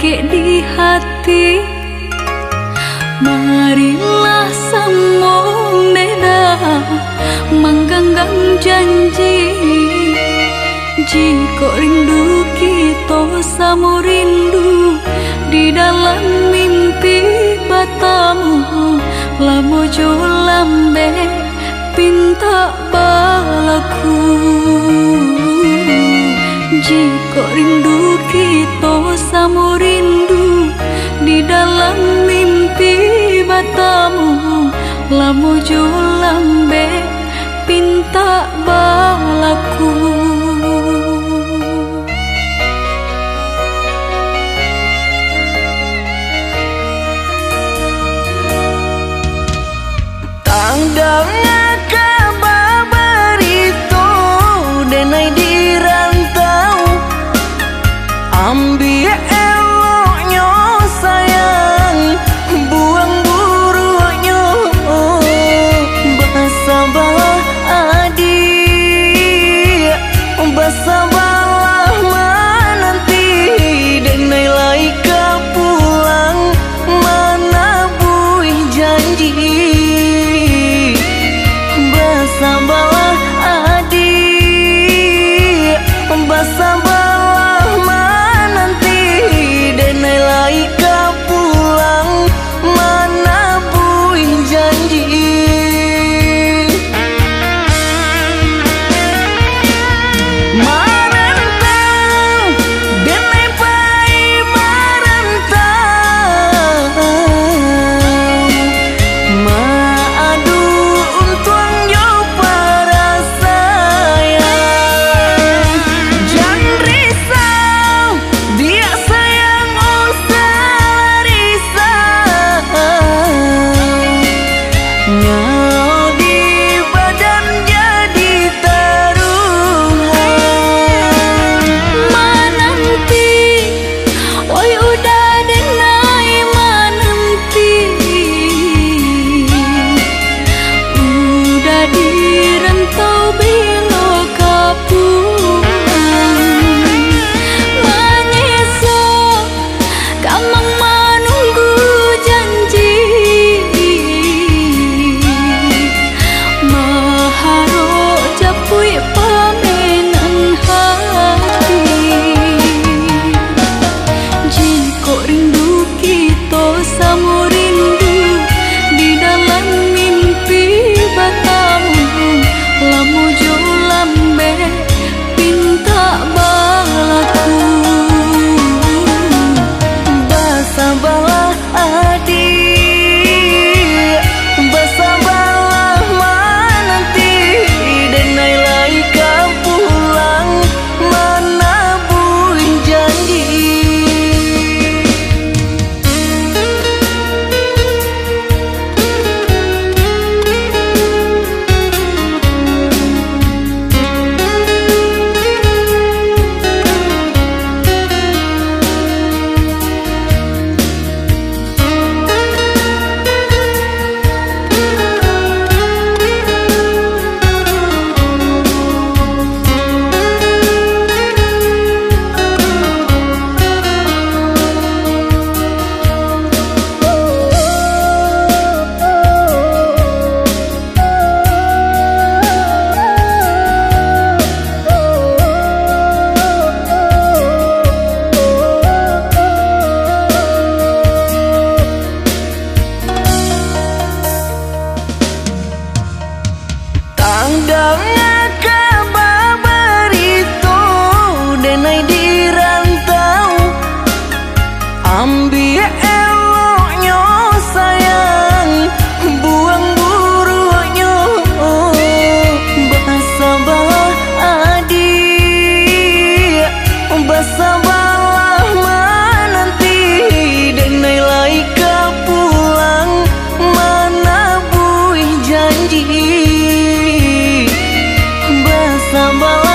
di hati. Marilah semua beda Menggenggam janji. Jika rindu kita sama rindu Di dalam mimpi batamu Lamo jo pinta balaku Jika rindu kita sama rindu Di dalam mimpi batamu Lamu lambe pinta balaku bersama